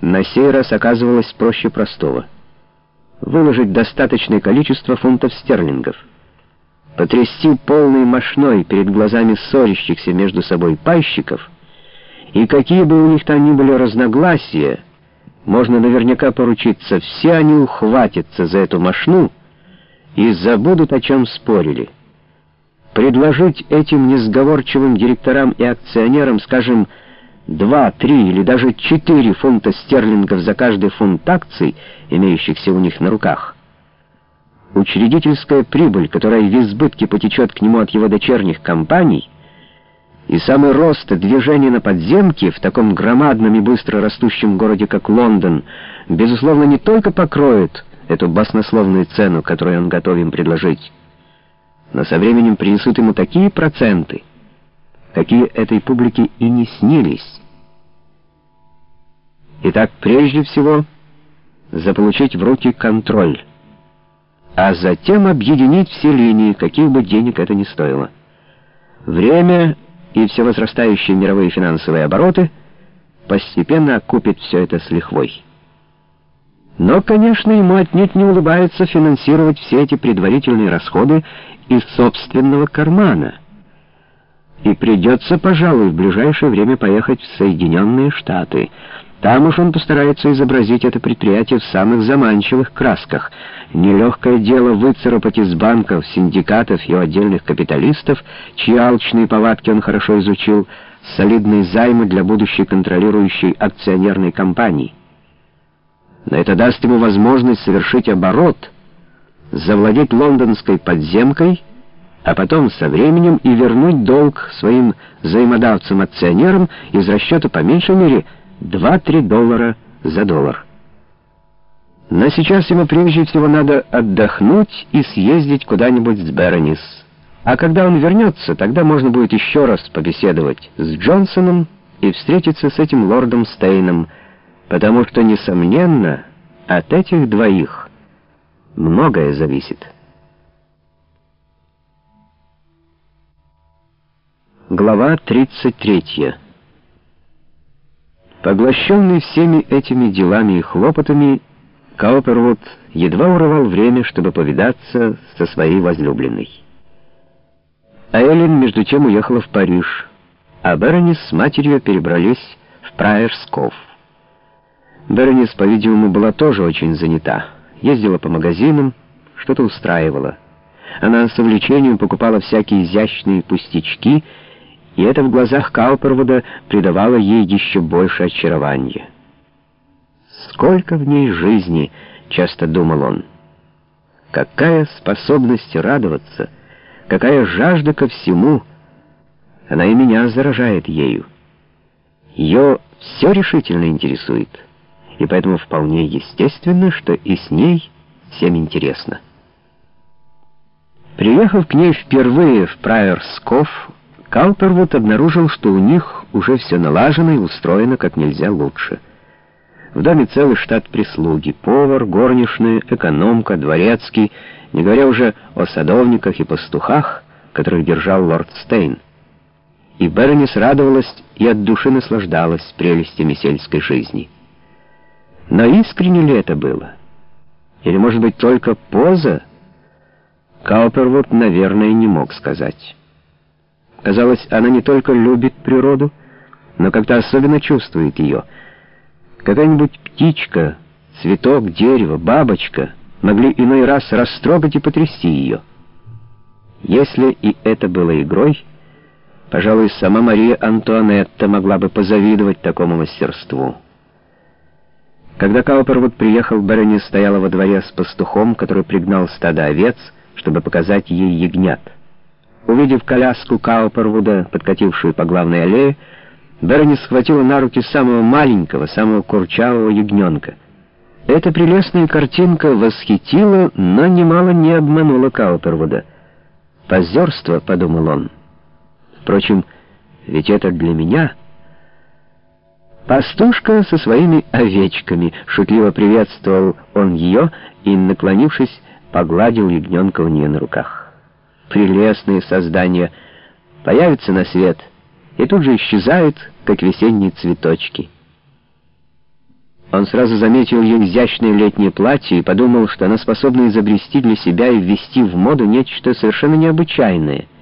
на сей раз оказывалось проще простого. Выложить достаточное количество фунтов стерлингов, потрясти полной мошной перед глазами ссорящихся между собой пайщиков, и какие бы у них там ни были разногласия, можно наверняка поручиться, все они ухватятся за эту мошну и забудут, о чем спорили. Предложить этим несговорчивым директорам и акционерам, скажем, два, три или даже четыре фунта стерлингов за каждый фунт акций, имеющихся у них на руках. Учредительская прибыль, которая в избытке потечет к нему от его дочерних компаний, и самый рост движения на подземке в таком громадном и быстро растущем городе, как Лондон, безусловно, не только покроет эту баснословную цену, которую он готов им предложить, но со временем принесут ему такие проценты, какие этой публике и не снились. Итак, прежде всего, заполучить в руки контроль, а затем объединить все линии, каких бы денег это ни стоило. Время и все возрастающие мировые финансовые обороты постепенно окупит все это с лихвой. Но, конечно, ему отнюдь не улыбается финансировать все эти предварительные расходы из собственного кармана. И придется, пожалуй, в ближайшее время поехать в Соединенные Штаты. Там уж он постарается изобразить это предприятие в самых заманчивых красках. Нелегкое дело выцарапать из банков, синдикатов и отдельных капиталистов, чьи алчные повадки он хорошо изучил, солидные займы для будущей контролирующей акционерной компании. Но это даст ему возможность совершить оборот — завладеть лондонской подземкой, а потом со временем и вернуть долг своим взаимодавцам-акционерам из расчета по меньшей мере 2-3 доллара за доллар. Но сейчас ему прежде всего надо отдохнуть и съездить куда-нибудь с Беронис. А когда он вернется, тогда можно будет еще раз побеседовать с Джонсоном и встретиться с этим лордом Стейном, потому что, несомненно, от этих двоих многое зависит. Глава 33. Поглощенный всеми этими делами и хлопотами, Каупервуд едва урывал время, чтобы повидаться со своей возлюбленной. А Эллен между тем уехала в Париж, а Беронис с матерью перебрались в Прайерсков. Беронис, по-видимому, была тоже очень занята ездила по магазинам, что-то устраивала. Она с увлечением покупала всякие изящные пустячки, и это в глазах Каупервуда придавало ей еще больше очарования. «Сколько в ней жизни!» — часто думал он. «Какая способность радоваться! Какая жажда ко всему! Она и меня заражает ею. Ее все решительно интересует» и поэтому вполне естественно, что и с ней всем интересно. Приехав к ней впервые в Прайерсков, Каупервуд обнаружил, что у них уже все налажено и устроено как нельзя лучше. В доме целый штат прислуги, повар, горничная, экономка, дворецкий, не говоря уже о садовниках и пастухах, которых держал лорд Стейн. И Беронис радовалась и от души наслаждалась прелестями сельской жизни. Но искренне ли это было? Или, может быть, только поза? Каупервуд, наверное, не мог сказать. Казалось, она не только любит природу, но как-то особенно чувствует ее. Какая-нибудь птичка, цветок, дерево, бабочка могли иной раз растрогать и потрясти ее. Если и это было игрой, пожалуй, сама Мария Антуанетта могла бы позавидовать такому мастерству. Когда Каупервуд приехал, Берни стояла во дворе с пастухом, который пригнал стадо овец, чтобы показать ей ягнят. Увидев коляску Каупервуда, подкатившую по главной аллее, Берни схватила на руки самого маленького, самого курчавого ягненка. Эта прелестная картинка восхитила, но немало не обманула Каупервуда. «Позерство», — подумал он. «Впрочем, ведь это для меня...» «Пастушка со своими овечками», — шутливо приветствовал он ее и, наклонившись, погладил ягненка у нее на руках. Прелестные создания появятся на свет и тут же исчезают, как весенние цветочки. Он сразу заметил ее изящное летнее платье и подумал, что она способна изобрести для себя и ввести в моду нечто совершенно необычайное —